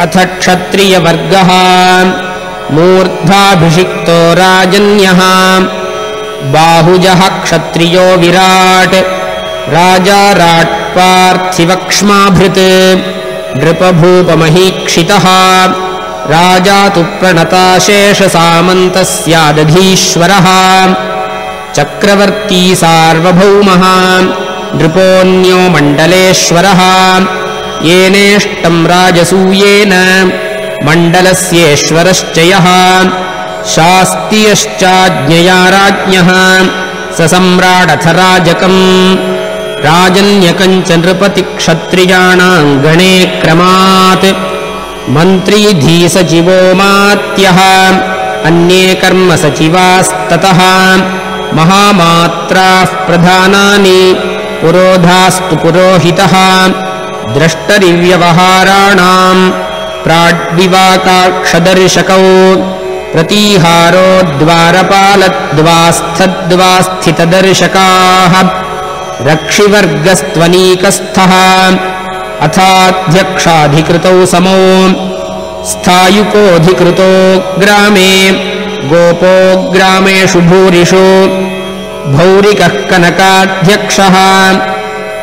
अथ क्षत्रियवर्गः। मूर्धाभिषिक्तो राजन्यः। बाहुजः क्षत्रियो विराट्। राजा राट्पार्थिवक्ष्माभृत्। नृपभूपमहीक्षितः। राजा तु प्रणताशेषसामन्तस्यादधीश्वरः चक्रवर्ती सार्वभौमः। नृपोऽन्यो मण्डलेश्वरः येनेष्टम् राजसूयेन मण्डलस्येश्वरश्च यः शास्तियश्चाज्ञया राज्ञः स सम्राडथ राजकम् राजन्यकम् च नृपतिक्षत्रियाणाम् गणे क्रमात् मन्त्री धीसचिवो मात्यः अन्ये कर्मसचिवास्ततः महामात्राः प्रधानानि पुरोधास्तु पुरोहितः द्रष्टरिव्यवहाराणाम् प्राड्विवाकाक्षदर्शकौ प्रतीहारो द्वारपालद्वास्थद्वास्थितदर्शकाः रक्षिवर्गस्त्वनीकस्थः अथाध्यक्षाधिकृतौ समौ स्थायुकोऽधिकृतो ग्रामे गोपो ग्रामेषु भूरिषु भौरिकः कनकाध्यक्षः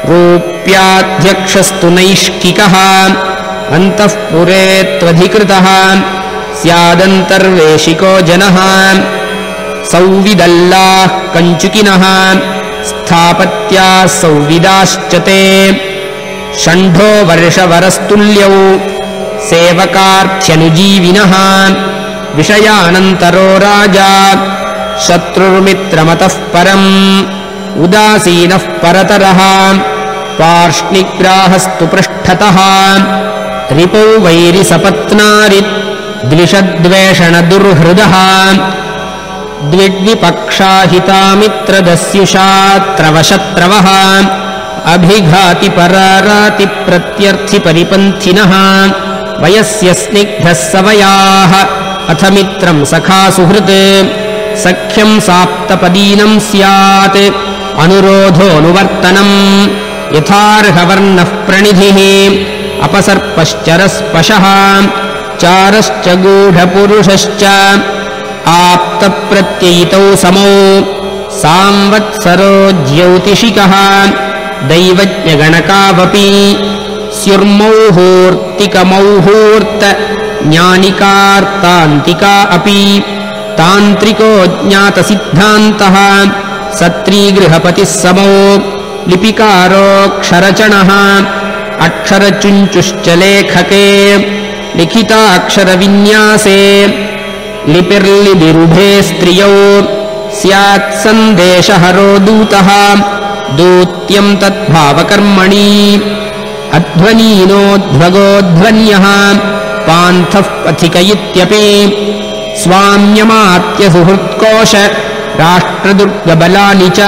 रूप्याध्यक्षस्तु नैष्किकः अन्तःपुरे त्वधिकृतः स्यादन्तर्वेशिको जनः संविदल्लाः कञ्चुकिनः स्थापत्याः संविदाश्च ते। षण्ढो वर्षवरस्तुल्यौ सेवकार्थ्यनुजीविनः विषयानन्तरो राजा शत्रुर्मित्रमतः परम् उदासीनः परतरः पार्ष्णिग्राहस्तु पृष्ठतः। रिपौ वैरिसपत्नारि द्विषद्वेषणदुर्हृदः। द्विग्विपक्षाहितामित्रदस्युषात्रवशत्रवः। अभिघातिपरारातिप्रत्यर्थिपरिपन्थिनः। वयस्य स्निग्धः सवयाः। अथ मित्रम् सखा सुहृत् सख्यम् साप्तपदीनम् स्यात्। अनुरोधोऽनुवर्तनम् यथार्हवर्णः प्रणिधिः अपसर्पश्चरस्पशः चारश्च गूढपुरुषश्च आप्तप्रत्ययितौ समौ सांवत्सरो ज्यौतिषिकः दैवज्ञगणकावपि स्युर्मौहूर्तिकमौहूर्त ज्ञानिकार्तान्तिका अपि तान्त्रिको ज्ञातसिद्धान्तः सत्रीगृहपतिः समो लिपिकारोऽक्षरचणः। अक्षरचुञ्चुश्च लेखके। लिखिताक्षरविन्यासे। लिपिर्लिबिरुभे स्त्रियौ। स्यात् सन्देशहरो दूतः। दूत्यम् तद्भावकर्मणि। अध्वनीनोध्वगोध्वन्यः। पान्थः पथिक इत्यपि स्वाम्यमात्यसुहृत्कोश। राष्ट्रदुर्गबलानि च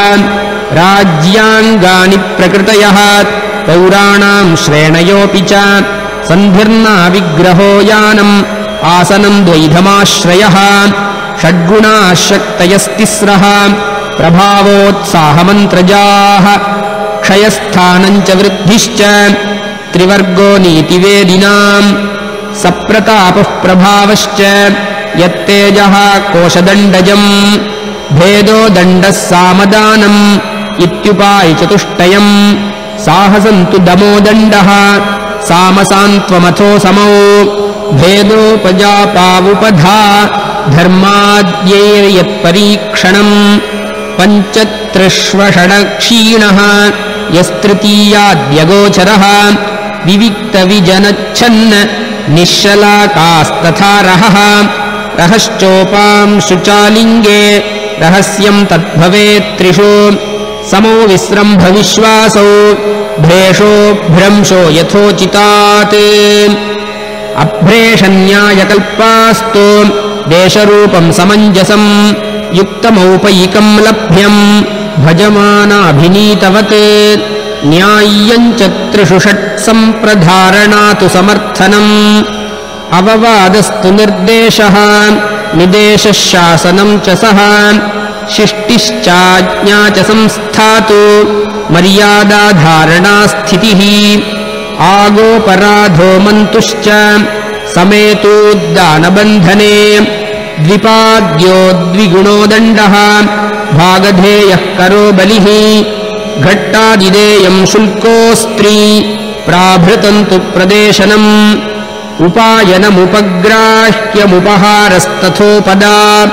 राज्याङ्गानि प्रकृतयः पौराणाम् श्रेणयोऽपि च सन्धिर्ना विग्रहो यानम् आसनम् द्वैधमाश्रयः षड्गुणाः शक्तयस्तिस्रः प्रभावोत्साहमन्त्रजाः क्षयस्थानम् च वृद्धिश्च त्रिवर्गो नीतिवेदिनाम् सप्रतापः प्रभावश्च यत्तेजः कोशदण्डजम् भेदो दण्डः सामदानम् इत्युपायचतुष्टयम् साहसन्तु दमोदण्डः सामसान्त्वमथो समौ। भेदोपजापावुपधा धर्माद्यैर्यत्परीक्षणम् पञ्चत्रिष्वषडक्षीणः यस्तृतीयाद्यगोचरः। विविक्तविजनच्छन्न निश्शलाकास्तथा रहः रहश्चोपाम् शुचालिङ्गे रहस्यम् तद्भवेत्त्रिषु समो विस्रम्भविश्वासौ भ्रेषो भ्रंशो यथोचितात्। अभ्रेषन्यायकल्पास्तु देशरूपम् समञ्जसम् युक्तमौपैकम् लभ्यम् भजमानाभिनीतवत्। न्याय्यम् च त्रिषु षट्सम्प्रधारणातु समर्थनम्। अववादस्तु निर्देशः निदेशः शासनम् च सः शिष्टिश्चाज्ञा च संस्थातु। मर्यादाधारणास्थितिः आगोपराधो मन्तुश्च। समेतोद्दानबन्धने द्विपाद्यो द्विगुणो दण्डः। भागधेयः करो बलिः। घट्टादिदेयम् शुल्कोऽस्त्री। प्राभृतन्तु प्रदेशनम्। उपायनमुपग्राह्यमुपहारस्तथोपदा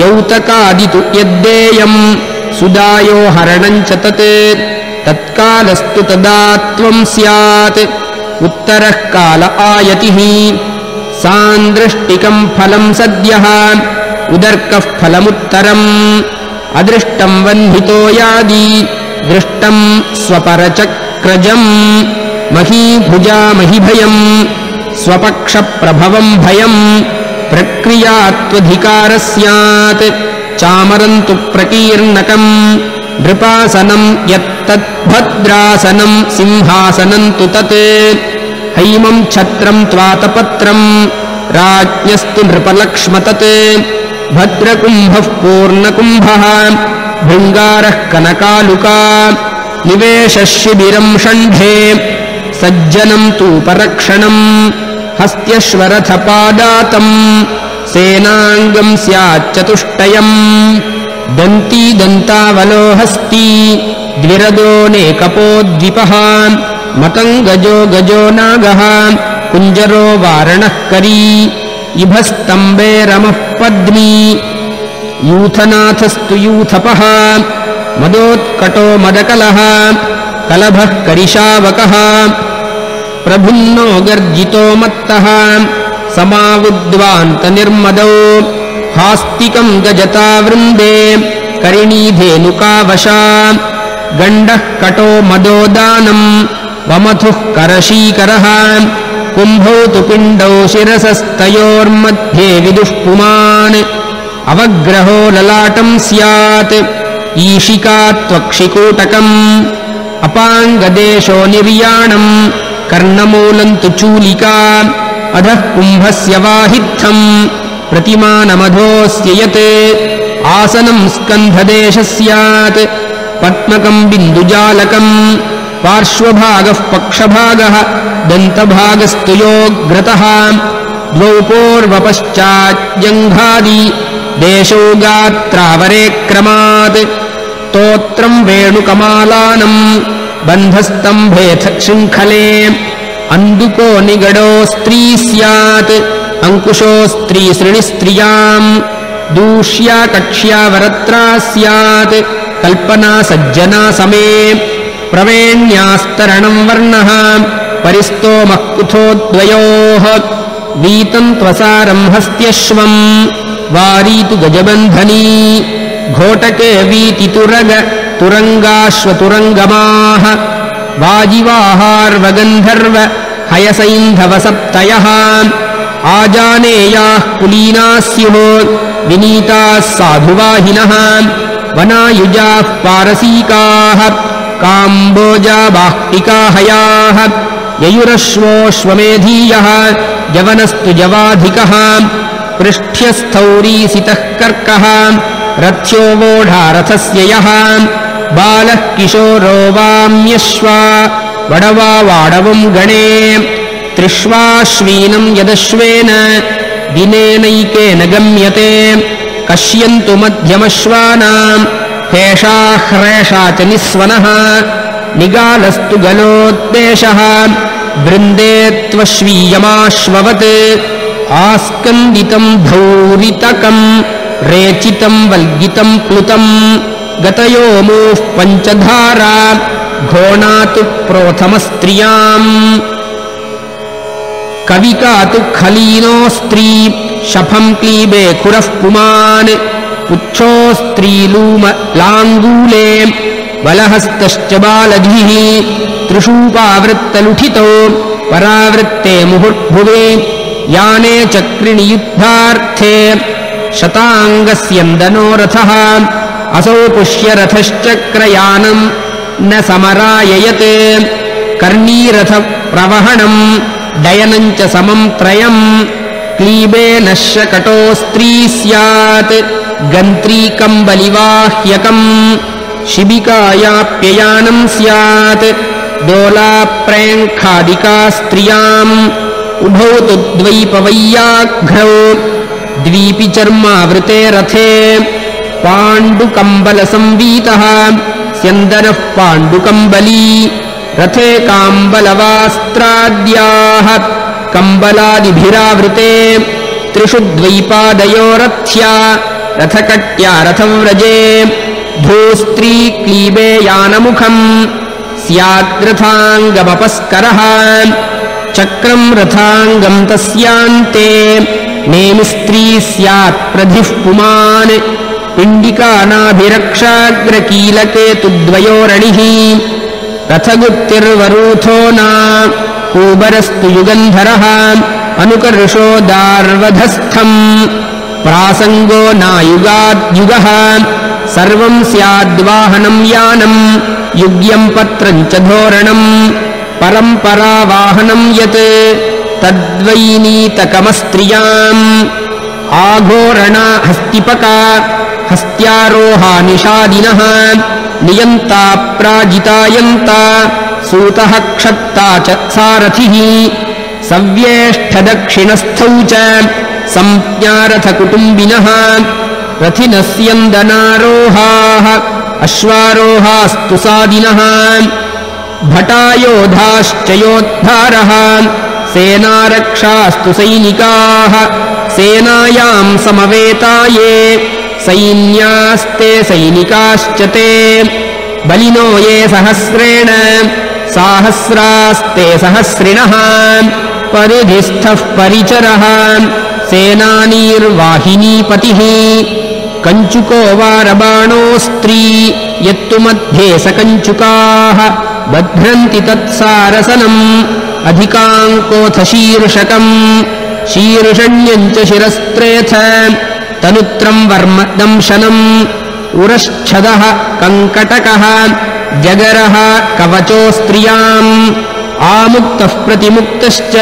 यौतकादितु यद्देयम् सुदायो हरणम् च तत् तत्कालस्तु तदा त्वम् स्यात्। उत्तरः काल आयतिः। सान्द्रष्टिकम् फलम् सद्यः। उदर्कः फलमुत्तरम्। अदृष्टम् वह्नितो यादि। दृष्टम् स्वपरचक्रजम्। महीभुजा महिभयम्। स्वपक्षप्रभवम् भयम् प्रक्रियात्वधिकार स्यात् चामरम् तु प्रकीर्णकम् नृपासनम् यत्तद्भद्रासनम् सिंहासनम् तु तत्। हैमम् छत्रम् त्वातपत्रम् राज्ञस्तु नृपलक्ष्म तत् भद्रकुम्भः पूर्णकुम्भः भृङ्गारः कनकालुका। निवेशशिबिरम् षण्ढे सज्जनम् तूपरक्षणम् हस्त्यश्वरथपादातम्। सेनाङ्गम् स्याच्चतुष्टयम्। दन्ती दन्तावलो हस्ती द्विरदोऽनेकपो द्विपः। मतम् गजो गजो नागः कुञ्जरो वारणः करी। इभस्तम्बे रमः पद्मी। यूथनाथस्तु यूथपः। मदोत्कटो मदकलः। कलभः करिशावकः प्रभुन्नो गर्जितो मत्तः। समावुद्वान्तनिर्मदौ हास्तिकम् गजता वृन्दे। करिणीधेनुकावशा गण्डः कटो मदोदानम् वमथुः करशीकरः। कुम्भौ तु पिण्डौ शिरसस्तयोर्मध्ये विदुष्पुमान् अवग्रहो ललाटम् स्यात्। ईशिका त्वक्षिकूटकम्। अपाङ्गदेशो निर्याणम् कर्णमूलम् तु चूलिका अधः कुम्भस्य वाहित्थम् प्रतिमानमधोऽस्य यत् आसनम् स्कन्धदेशः स्यात् पद्मकम् बिन्दुजालकम् पार्श्वभागः पक्षभागः दन्तभागस्तु योऽग्रतः द्वौ पूर्वपश्चाज्जङ्घादि देशौ गात्रावरे क्रमात् स्तोत्रम् वेणुकमालानम् बन्धस्तम्भेथ शृङ्खले अन्दुको निगडो स्त्री स्यात्। अङ्कुशो स्त्रीसृणिस्त्रियाम् दूष्या कक्ष्या वरत्रा स्यात्। कल्पना सज्जना समे। प्रवेण्यास्तरणम् वर्णः। परिस्तोमः कुथोद्वयोः। वीतम् त्वसारम् हस्त्यश्वम् वारीतु गजबन्धनी। घोटके वीतितुरग तुरङ्गाश्वतुरङ्गमाः वाजिवाहार्वगन्धर्व हयसैन्धवसप्तयः आजानेयाः कुलीनाः स्युः विनीताः साधुवाहिनः वनायुजाः पारसीकाः काम्बोजाबाह्टिकाहयाः ययुरश्वोऽश्वमेधीयः यवनस्तु जवाधिकः पृष्ठ्यस्थौरीसितः कर्कः रथ्यो वोढारथस्य यः बालः किशोरो वाम्यश्वा वडवा वाडवम् गणे। त्रिष्वाश्वीनम् यदश्वेन दिनेनैकेन गम्यते। कश्यन्तु मध्यमश्वानाम् हेषाह्रेषा च निःस्वनः। निगालस्तु गलोद्देशः वृन्दे त्वश्वीयमाश्ववत्। आस्कन्दितम् धौरितकम् रेचितम् वल्गितम् प्लुतम् गतयोमोः पञ्चधारा घोणातु प्रोथमस्त्रियाम्। कविका तु खलीनो स्त्री शफम् क्लीबे खुरः पुमान् पुच्छो स्त्रीलूम लाङ्गूले बलहस्तश्च बालधिः त्रिषूपावृत्तलुठितो परावृत्ते मुहुर्भुवे याने चक्रिणि युद्धार्थे शताङ्गस्यन्दनो रथः असौ पुष्यरथश्चक्रयानम् न समराययत्। कर्णीरथप्रवहणम् डयनम् च समम् त्रयम्। क्लीबे नश्यकटो स्त्री स्यात्। गन्त्रीकम् बलिवाह्यकम् शिबिकायाप्ययानम् स्यात्। दोलाप्रैङ्खादिका स्त्रियाम्। उभौ तु द्वैपवैयाघ्रौ द्वीपि चर्मावृते रथे पाण्डुकम्बलसंवीतः। स्यन्दनः पाण्डुकम्बली रथे काम्बलवास्त्राद्याः। कम्बलादिभिरावृते त्रिषु द्वैपादयो रथ्या रथकट्या रथव्रजे। भूस्त्री क्लीबे यानमुखम् स्याद्रथाङ्गमपस्करः। चक्रम् रथाङ्गम् तस्यान्ते। नेमिस्त्री स्यात् प्रधिः पुमान् पिण्डिकानाभिरक्षाग्रकीलकेतुद्वयोरणिः रथगुप्तिर्वरूथो न कूबरस्तु युगन्धरः अनुकर्षो दार्वधस्थम् प्रासङ्गो नायुगाद्युगः सर्वम् स्याद्वाहनम् यानम् युग्यम् पत्रम् च धोरणम् परम्परावाहनम् यत् तद्वैनीतकमस्त्रियाम् आघोरणा हस्तिपका हस्त्यारोहा निषादिनः नियन्ता प्राजितायन्ता सूतः क्षत्ता सारथिः सव्येष्ठदक्षिणस्थौ च संज्ञारथकुटुम्बिनः रथिनस्यन्दनारोहाः अश्वारोहास्तु सादिनः भटायोधाश्च योद्धारः सेनारक्षास्तु सैनिकाः सेनायाम् समवेताये सैन्यास्ते सैनिकाश्च ते। बलिनो ये सहस्रेण साहस्रास्ते सहस्रिणः परिधिस्थः परिचरः सेनानीर्वाहिनीपतिः। कञ्चुको वारबाणोऽस्त्री यत्तु मध्ये स कञ्चुकाः बध्नन्ति तत्सारसनम् अधिकाङ्कोऽथ शीर्षकम् शीर्षण्यम् च शिरस्त्रेथ तनुत्रम् वर्म दंशनम्। उरश्छदः कङ्कटकः जगरः कवचो स्त्रियाम्। आमुक्तः प्रतिमुक्तश्च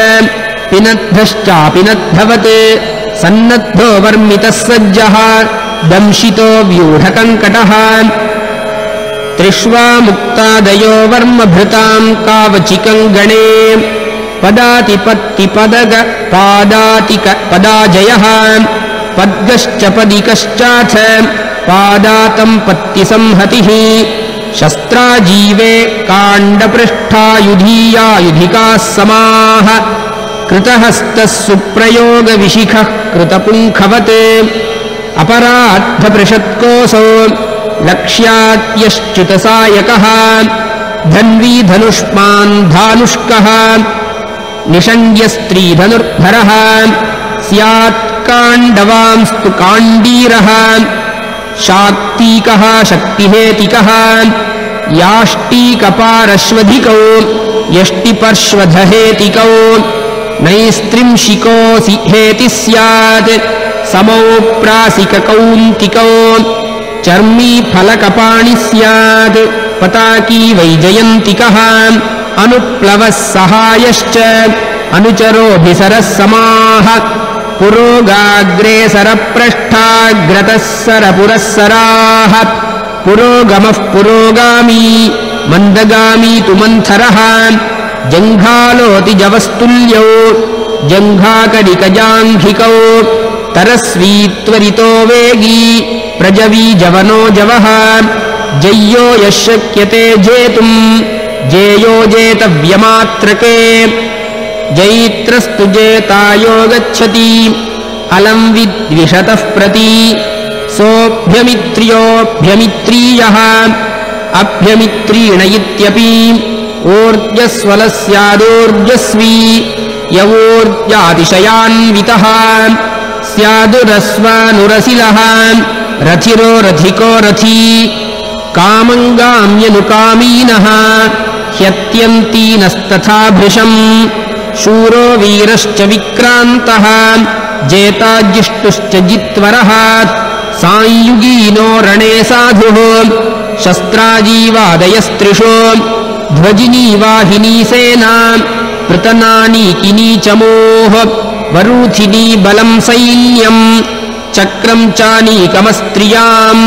पिनद्धश्चापिनद्धवत्। सन्नद्धो वर्मितः सज्जः दंशितो व्यूढकङ्कटः। त्रिष्वा मुक्तादयो वर्मभृताम् कावचिकम् गणे पदातिपत्तिपदग पादातिक पदाजयः पद्गश्च पदिकश्चाथ पादातम् पत्तिसंहतिः शस्त्राजीवे काण्डपृष्ठायुधीयायुधिकाः समाः कृतहस्तः सुप्रयोगविशिखः कृतपुङ्खवत् अपराद्धपृषत्कोऽसौ लक्ष्यात्यश्च्युतसायकः धन्वी धनुष्मान् धानुष्कः निषङ्ग्यस्त्रीधनुर्धरः। स्यात् काण्डवांस्तु काण्डीरः। शाक्तीकः शक्तिहेतिकः। याष्टीकपारश्वधिकौ यष्टिपर्श्वधहेतिकौ। नैस्त्रिंशिकोऽसि हेति स्यात्। समौ प्रासिककौन्तिकौ। चर्मी फलकपाणि स्यात्। पताकी वैजयन्तिकः अनुप्लवः सहायश्च अनुचरोऽभिसरः समाः पुरोगाग्रेसरप्रष्ठाग्रतः सरपुरःसराः। पुरोगमः पुरोगामी मन्दगामी तु मन्थरः। जङ्घालोति जवस्तुल्यौ जङ्घाकडिकजाङ्घिकौ तरस्वी त्वरितो वेगी प्रजवी जवनो जवः। जय्यो यः शक्यते जेतुम् जेयो जेतव्यमात्रके। जैत्रस्तु अलम् विद्विषतः प्रति। सोऽभ्यमित्र्योऽभ्यमित्रीयः। अभ्यमित्रीण इत्यपि ऊर्जस्वलस्यादूर्जस्वी। यवोर्जातिशयान्वितः। स्यादुरस्वानुरसिलः। रथिरो रथिको रथी। कामङ्गाम्यनुकामीनः ह्यत्यन्तीनस्तथा भृशम् शूरो वीरश्च विक्रान्तः जेताजिष्टुश्च जित्वरः सायुगीनो रणे साधुः शस्त्राजीवादयस्त्रिषु। ध्वजिनी चमोः वरूथिनी बलम् सैन्यम् चक्रम् चानीकमस्त्रियाम्।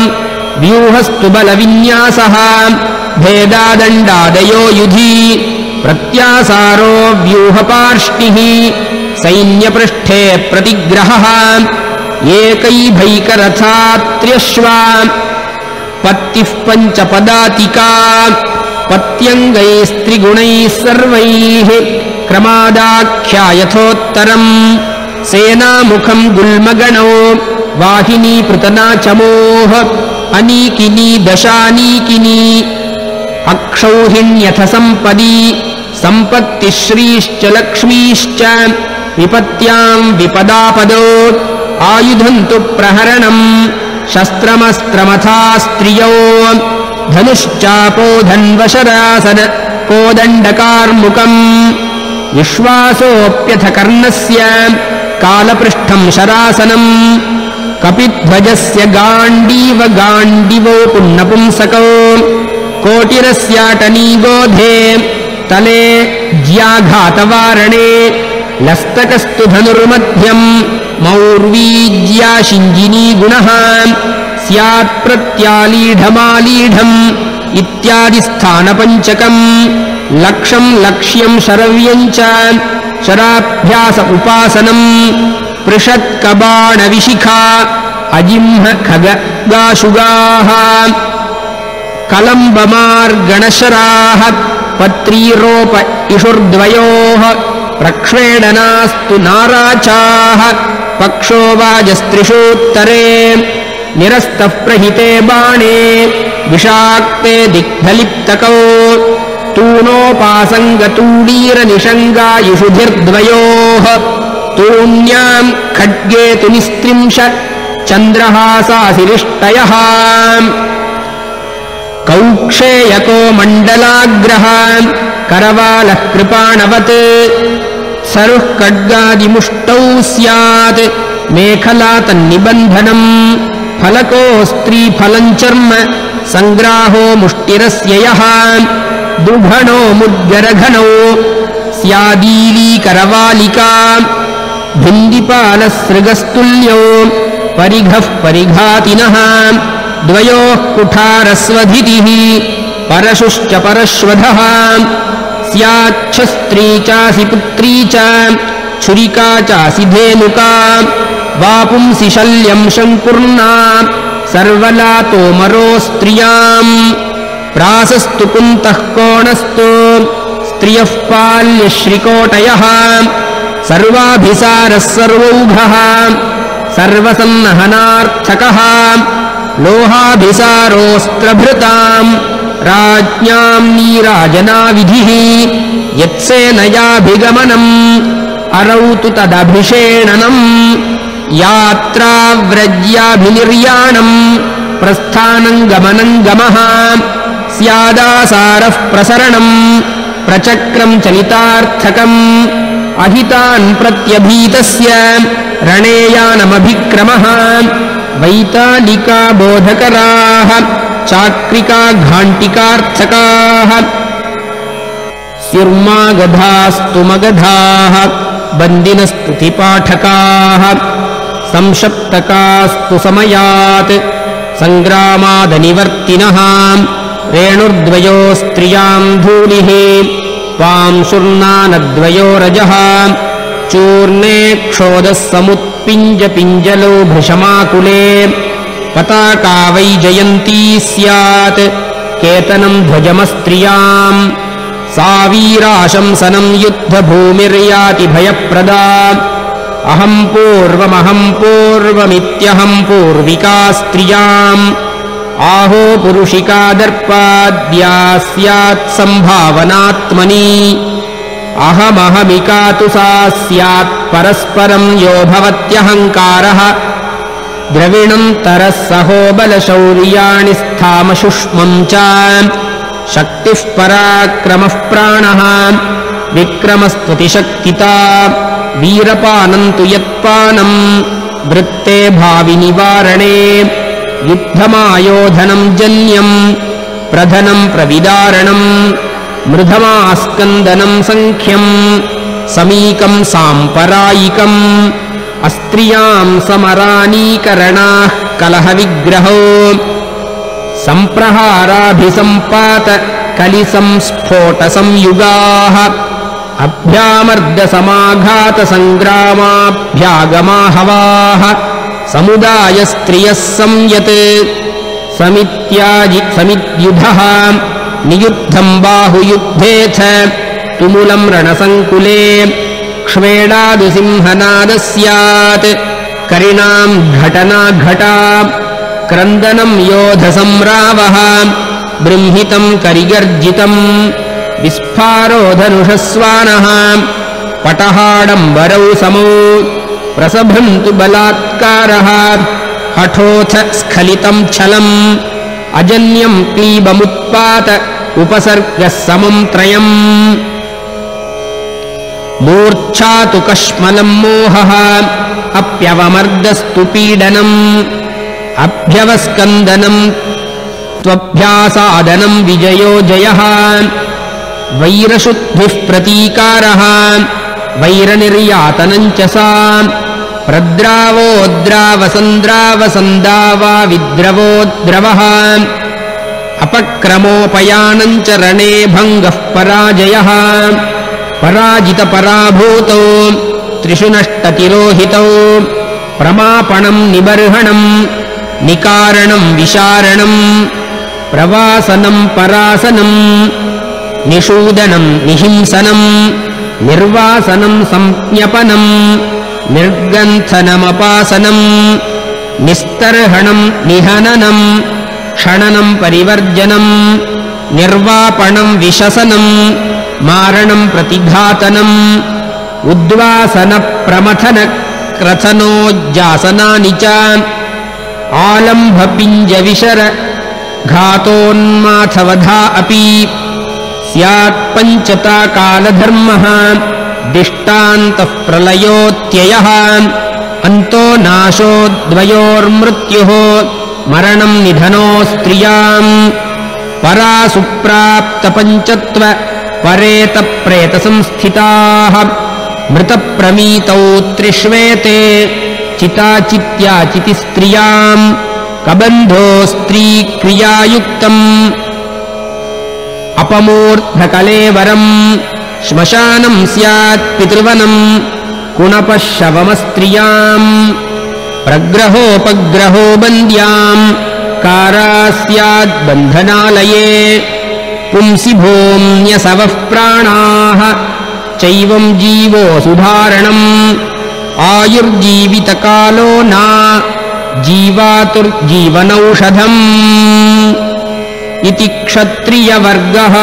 व्यूहस्तु बलविन्यासः भेदादण्डादयो युधि प्रत्यासारो व्यूहपार्ष्णिः सैन्यपृष्ठे प्रतिग्रहः एकैभैकरथात्र्यश्वा पत्तिः पञ्चपदातिका पत्यङ्गैस्त्रिगुणैः सर्वैः क्रमादाख्यायथोत्तरम् सेनामुखम् गुल्मगणो वाहिनी पृतनाचमोः अनीकिनी दशानीकिनी अक्षौहिण्यथ सम्पदी सम्पत्तिश्रीश्च लक्ष्मीश्च विपत्याम् विपदापदो आयुधम् तु प्रहरणम् शस्त्रमस्त्रमथा स्त्रियो धनुश्चापो धन्वशरासन कोदण्डकार्मुकम् विश्वासोऽप्यथ कर्णस्य कालपृष्ठम् शरासनम् कपिध्वजस्य गाण्डीव गाण्डिवो पुन्नपुंसकौ कोटिरस्याटनीबोधे। तले ज्याघातवारणे। लस्तकस्तु धनुर्मध्यम्। मौर्वीज्याशिञ्जिनी गुणः स्यात्प्रत्यालीढमालीढम् इत्यादिस्थानपञ्चकम्। लक्षम् लक्ष्यम् शरव्यम् च। शराभ्यास उपासनम्। पृषत्कबाणविशिखा। अजिह्म खगगाशुगाः कलम्बमार्गणशराः पत्रीरोप इषुर्द्वयोः प्रक्ष्वेडनास्तु नाराचाः पक्षो वाजस्त्रिषूत्तरे निरस्तः प्रहिते बाणे विषाक्ते दिग्धलिप्तकौ तूणोपासङ्गतूडीरनिषङ्गायुषुधिर्द्वयोः तूण्याम् खड्गे तु निस्त्रिंश चन्द्रहासासिरिष्टयः कौक्षेयको मण्डलाग्रह करवालः कृपाणवत् सरुः खड्गादिमुष्टौ स्यात् मेखला तन्निबन्धनम् फलको स्त्रीफलम् चर्म सङ्ग्राहो मुष्टिरस्य यः दुघणो मुद्गरघनौ स्यादीलीकरवालिका भिन्दिपालसृगस्तुल्यो परिघः परिघातिनः द्वयोः कुठारस्वधितिः परशुश्च परश्वधः। स्याच्छस्त्री चासि पुत्री च। छुरिका चासि धेनुका। वापुंसि शल्यम् शङ्कुर्ना सर्वलातोमरो स्त्रियाम्। प्रासस्तु कुन्तः कोणस्तु। स्त्रियः पाल्यश्रिकोटयः सर्वाभिसारः सर्वौघः। सर्वसन्नहनार्थकः लोहाभिसारोऽस्त्रभृताम् राज्ञाम् नीराजनाविधिः यत्सेनयाभिगमनम् अरौ तु तदभिषेणनम् यात्राव्रज्याभिनिर्याणम् प्रस्थानम् गमनम् गमः स्यादासारः प्रसरणम् प्रचक्रम् चलितार्थकम् अहितान् प्रत्यभीतस्य रणेयानमभिक्रमः वैतालिका बोधकराः चाक्रिका घाण्टिकार्थकाः स्युर्मागधास्तु मगधाः बन्दिनस्तुतिपाठकाः संशप्तकास्तु समयात् सङ्ग्रामादनिवर्तिनः रेणुर्द्वयो स्त्रियाम् धूलिः पांशुर्नानद्वयो रजः चूर्णे क्षोदः समुत्पिञ्जपिञ्जलो भृशमाकुले। पताका वै जयन्ती स्यात्। केतनम् ध्वजमस्त्रियाम्। सा वीराशंसनम् युद्धभूमिर्याति भयप्रदा। अहम् पूर्वमहम् पूर्वमित्यहम् पूर्विका स्त्रियाम्। आहो पुरुषिका दर्पाद्या स्यात् सम्भावनात्मनि अहमहमिका तु सा स्यात् परस्परम् यो भवत्यहङ्कारः। द्रविणन्तरः सहोबलशौर्याणि स्थामशुष्मम् च। शक्तिः पराक्रमः प्राणः। विक्रमस्त्वतिशक्तिता वीरपानम् तु यत्पानम् वृत्ते भाविनिवारणे युद्धमायोधनम् जन्यम् प्रधनम् प्रविदारणम् मृधमास्कन्दनम् सङ्ख्यम् समीकम् साम्परायिकम् अस्त्रियाम् समरानीकरणाः कलहविग्रहो सम्प्रहाराभिसम्पात कलिसंस्फोटसंयुगाः अभ्यामर्दसमाघातसङ्ग्रामाभ्यागमाहवाः समुदायस्त्रियः संयत् समित्याजि समिद्युधः नियुद्धम् बाहुयुद्धे च तुमुलम् रणसङ्कुले क्ष्वेडादिसिंहनादः स्यात् करिणाम् घटना घटा क्रन्दनम् योधसंरावः बृंहितम् करिगर्जितम् विस्फारो धनुषस्वानः पटहाडम्बरौ समौ प्रसभन्तु बलात्कारः हठोऽथ स्खलितम् छलम् अजन्यम् क्लीबमुत्पात उपसर्गः समम् त्रयम्। मूर्च्छा तु कश्मलम् मोहः अप्यवमर्दस्तु पीडनम्। अभ्यवस्कन्दनम् त्वभ्यासादनम् विजयो जयः। वैरशुद्धिः प्रतीकारः वैरनिर्यातनम् च सा प्रद्रावोद्रावसन्द्रावसन्दावा विद्रवोद्रवः। अपक्रमोपयानम् च रणे भङ्गः पराजयः। पराजितपराभूतौ त्रिषु नष्टतिरोहितौ प्रमापणम् निबर्हणम् निकारणम् विशारणम् प्रवासनम् परासनम् निषूदनम् निहिंसनम् निर्वासनम् संज्ञपनम् निर्गन्थनमपासनम् निस्तर्हणम् निहननम् क्षणनम् परिवर्जनम् निर्वापणम् विशसनम् मारणम् प्रतिघातनम् उद्वासनप्रमथनक्रथनोज्जासनानि च आलम्भपिञ्जविशर घातोन्माथवधा अपि स्यात्पञ्चता कालधर्मः दिष्टान्तः प्रलयोत्ययः अन्तो नाशो द्वयोर्मृत्युः। मरणम् निधनो स्त्रियाम्। परा सुप्राप्तपञ्चत्व परेतप्रेतसंस्थिताः। मृतप्रमीतौ त्रिष्वेते। चिताचित्याचितिस्त्रियाम्। कबन्धो स्त्रीक्रियायुक्तम्। अपमूर्धकलेवरम् श्मशानम् स्यात् पितृवनम् कुणपः शवमस्त्रियाम् प्रग्रहोपग्रहो बन्द्याम् कारा स्याद्बन्धनालये पुंसि भूम्यसवः प्राणाः चैवम् जीवो सुधारणम् आयुर्जीवितकालो न जीवातुर्जीवनौषधम् इति क्षत्रियवर्गः